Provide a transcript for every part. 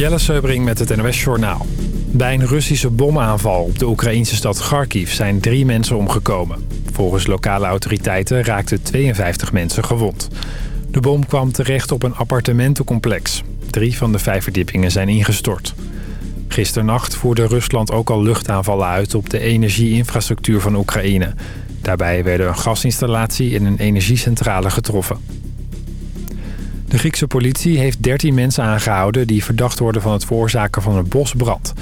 Jelle Seubring met het NOS Journaal. Bij een Russische bomaanval op de Oekraïnse stad Kharkiv zijn drie mensen omgekomen. Volgens lokale autoriteiten raakten 52 mensen gewond. De bom kwam terecht op een appartementencomplex. Drie van de vijf verdiepingen zijn ingestort. Gisternacht voerde Rusland ook al luchtaanvallen uit op de energieinfrastructuur van Oekraïne. Daarbij werden een gasinstallatie en een energiecentrale getroffen. De Griekse politie heeft 13 mensen aangehouden... die verdacht worden van het veroorzaken van een bosbrand.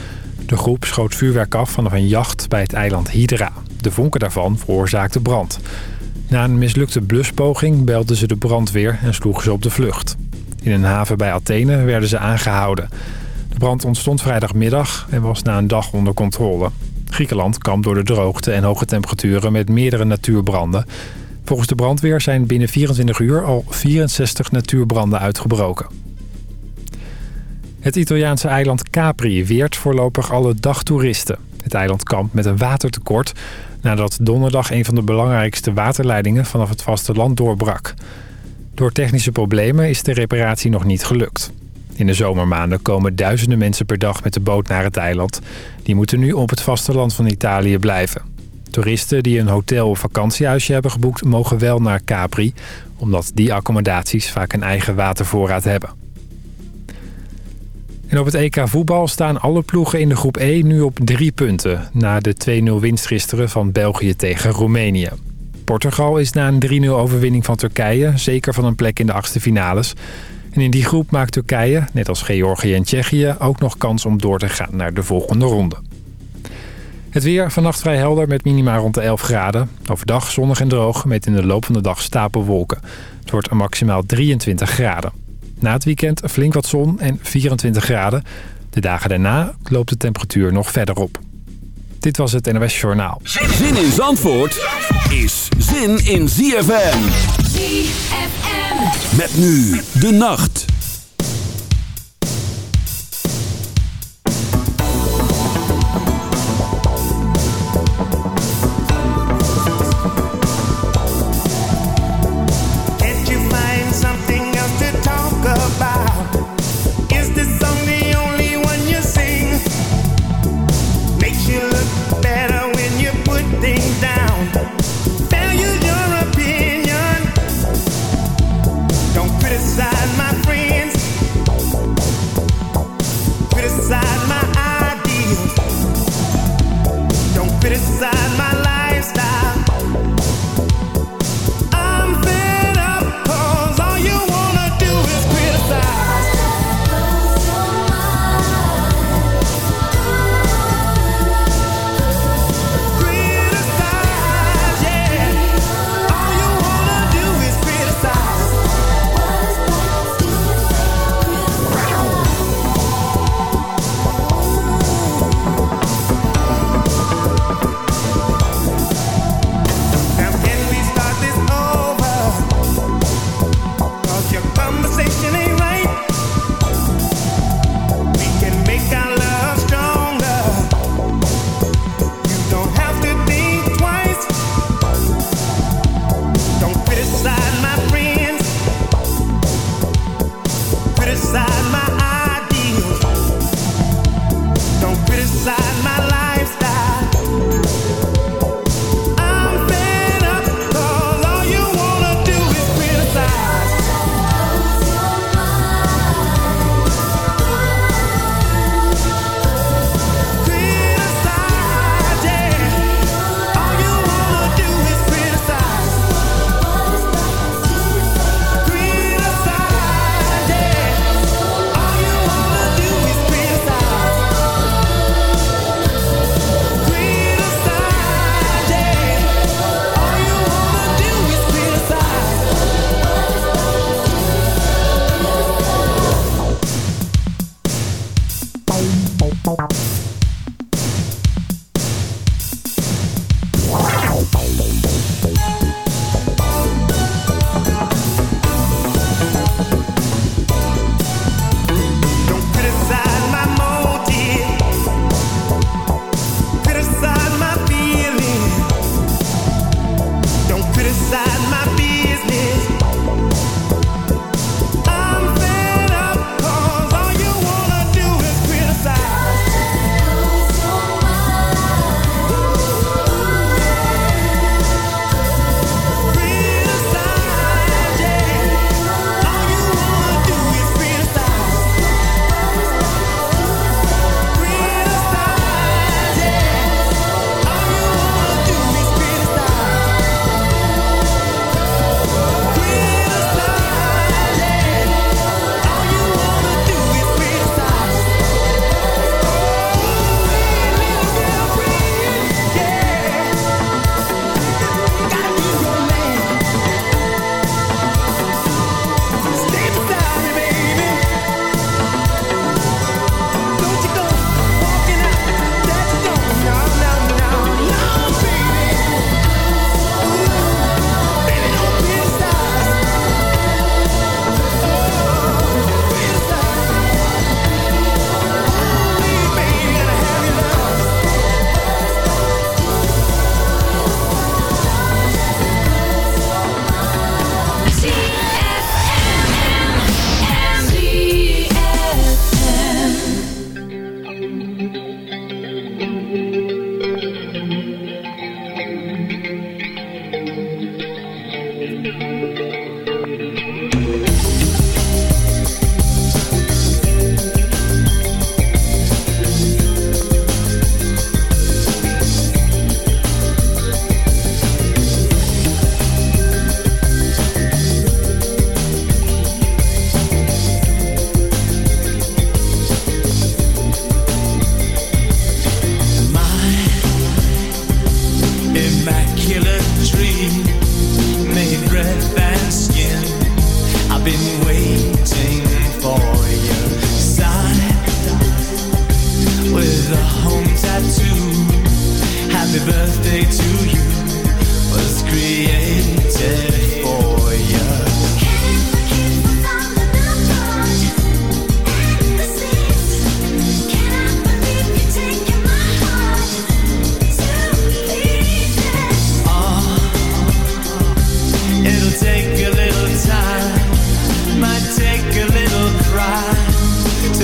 De groep schoot vuurwerk af vanaf een jacht bij het eiland Hydra. De vonken daarvan veroorzaakten brand. Na een mislukte bluspoging belden ze de brandweer en sloegen ze op de vlucht. In een haven bij Athene werden ze aangehouden. De brand ontstond vrijdagmiddag en was na een dag onder controle. Griekenland kampt door de droogte en hoge temperaturen met meerdere natuurbranden. Volgens de brandweer zijn binnen 24 uur al 64 natuurbranden uitgebroken. Het Italiaanse eiland Capri weert voorlopig alle dagtoeristen. Het eiland kampt met een watertekort nadat donderdag een van de belangrijkste waterleidingen vanaf het vasteland doorbrak. Door technische problemen is de reparatie nog niet gelukt. In de zomermaanden komen duizenden mensen per dag met de boot naar het eiland. Die moeten nu op het vasteland van Italië blijven. Toeristen die een hotel of vakantiehuisje hebben geboekt... mogen wel naar Capri, omdat die accommodaties vaak een eigen watervoorraad hebben. En op het EK voetbal staan alle ploegen in de groep E nu op drie punten... na de 2-0 winst gisteren van België tegen Roemenië. Portugal is na een 3-0 overwinning van Turkije... zeker van een plek in de achtste finales... En in die groep maakt Turkije, net als Georgië en Tsjechië... ook nog kans om door te gaan naar de volgende ronde. Het weer vannacht vrij helder met minima rond de 11 graden. Overdag zonnig en droog met in de loop van de dag stapelwolken. Het wordt maximaal 23 graden. Na het weekend flink wat zon en 24 graden. De dagen daarna loopt de temperatuur nog verder op. Dit was het NOS Journaal. Zin in Zandvoort is zin in ZFM. ZFM. Met nu de nacht.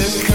This.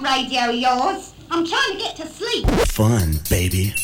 that radio yours. I'm trying to get to sleep. Fun, baby.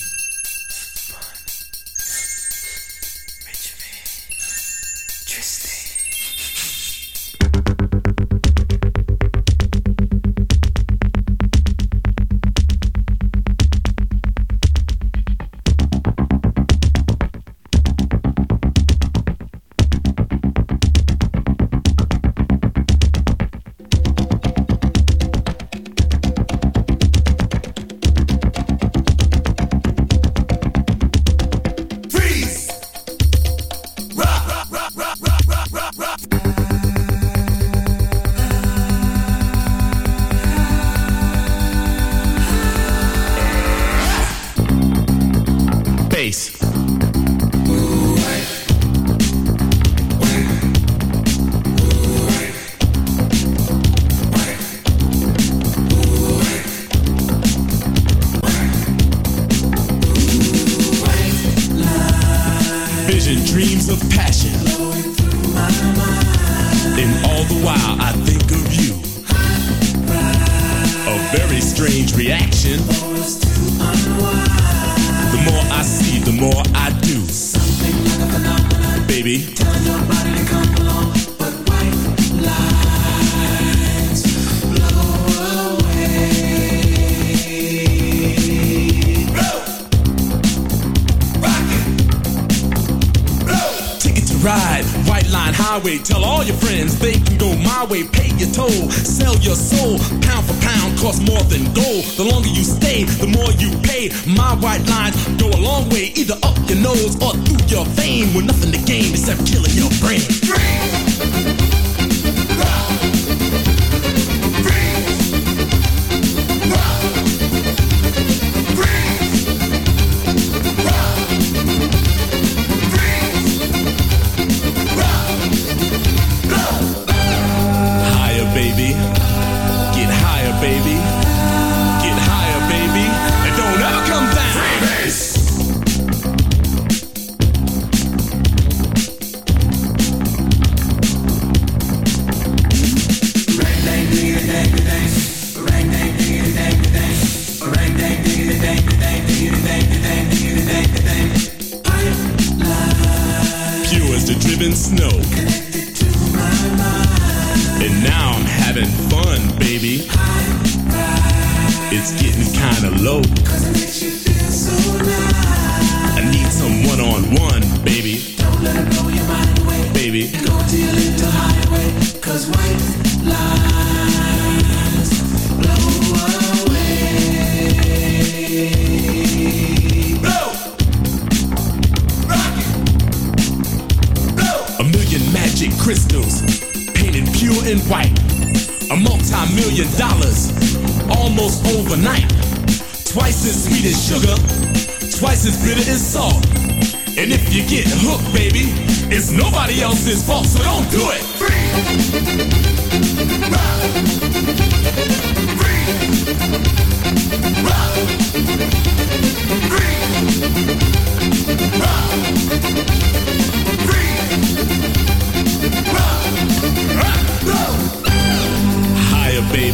way, either up your nose or through your vein, with nothing to gain except killing your brain.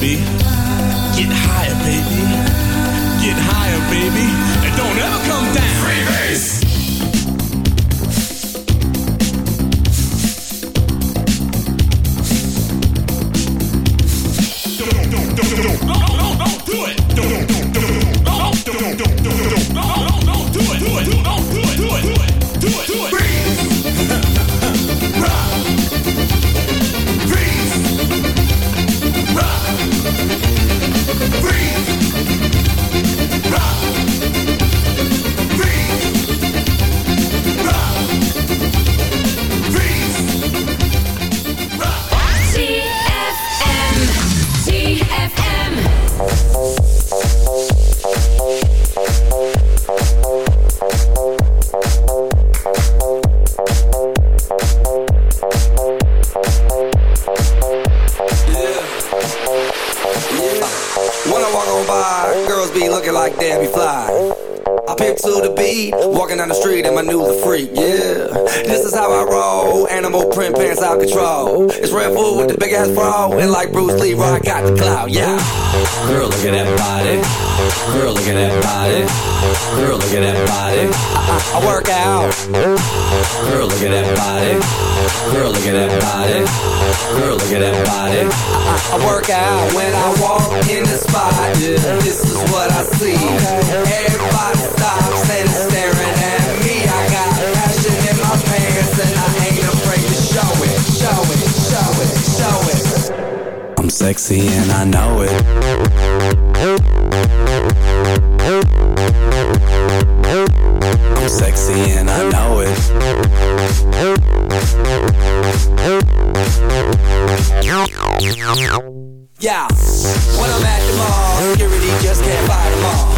baby. Sexy and I know it. Yeah, when I'm at the mall, security just can't fight them all.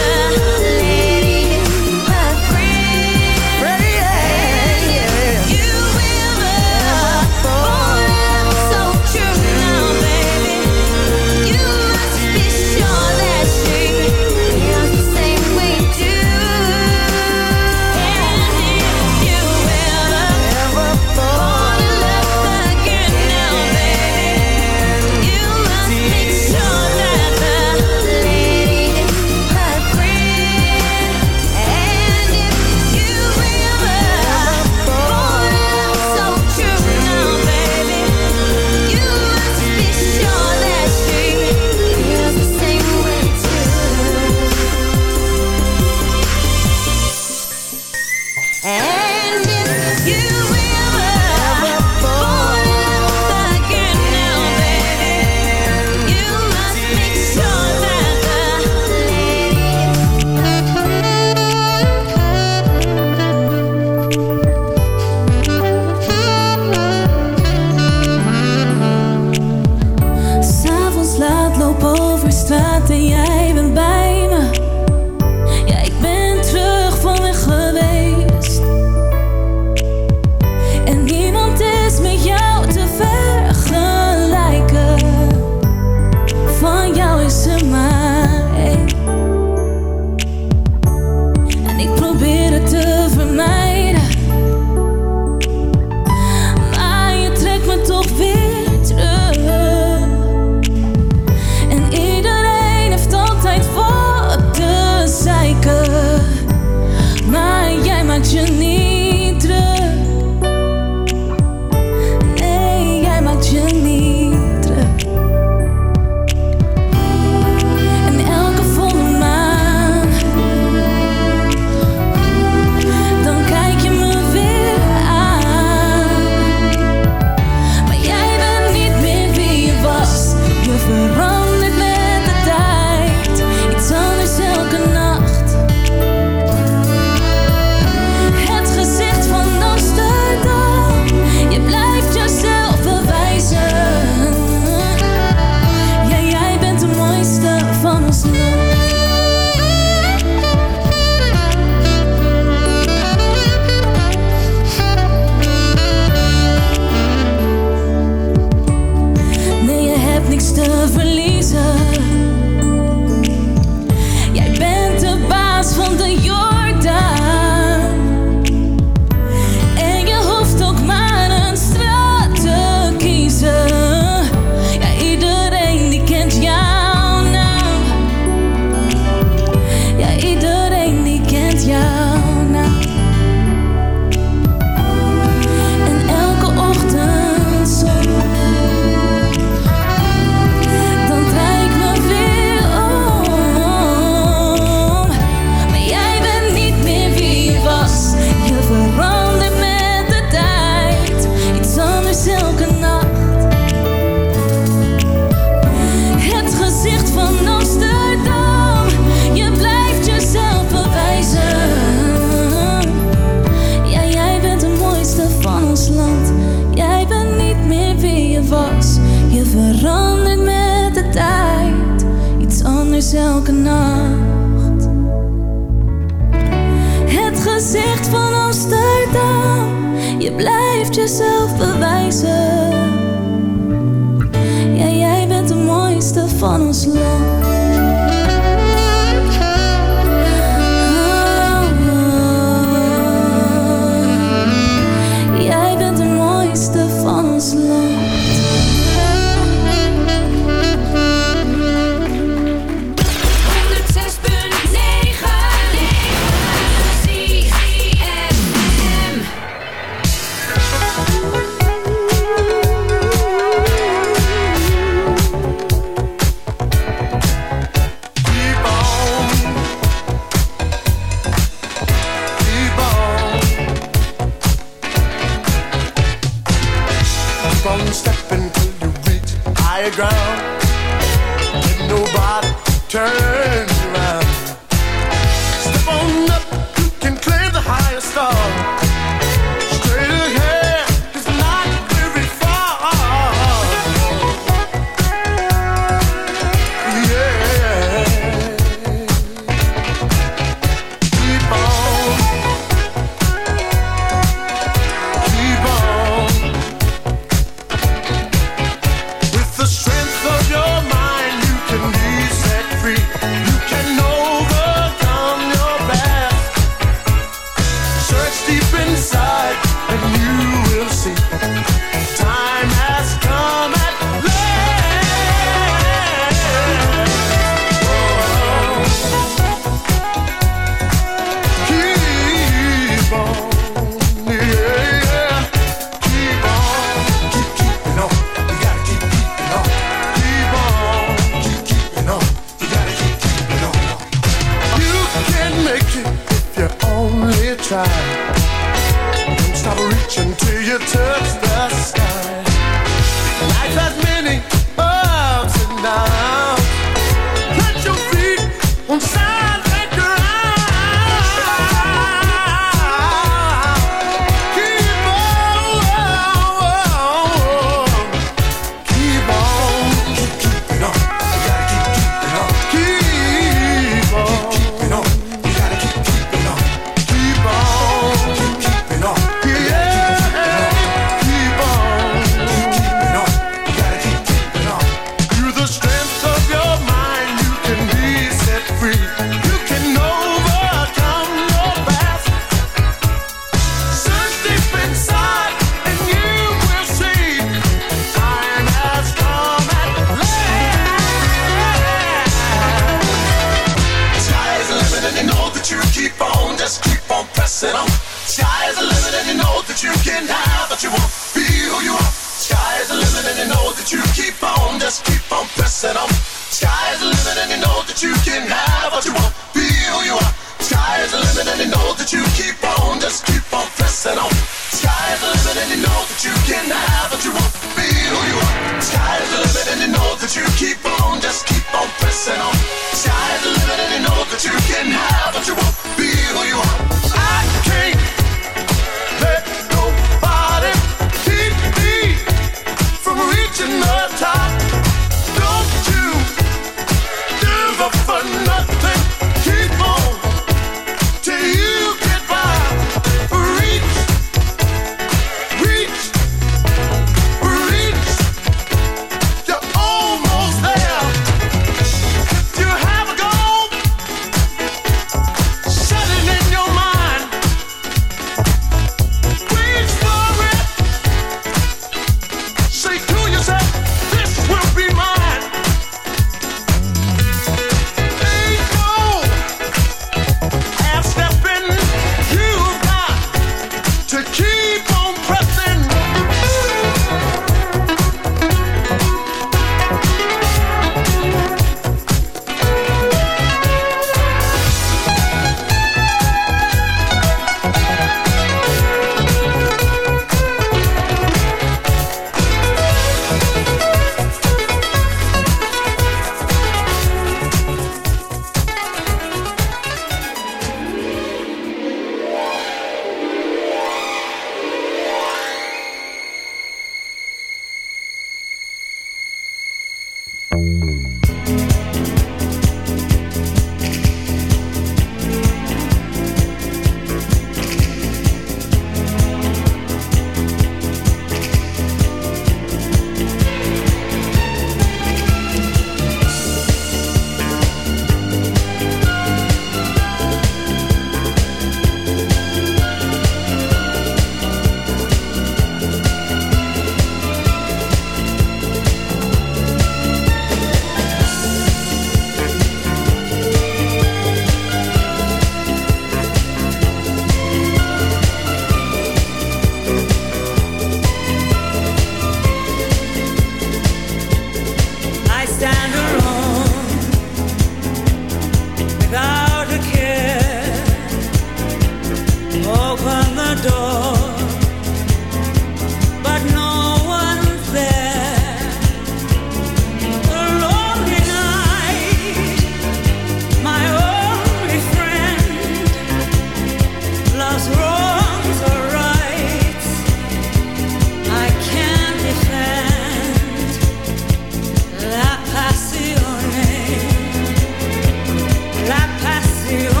you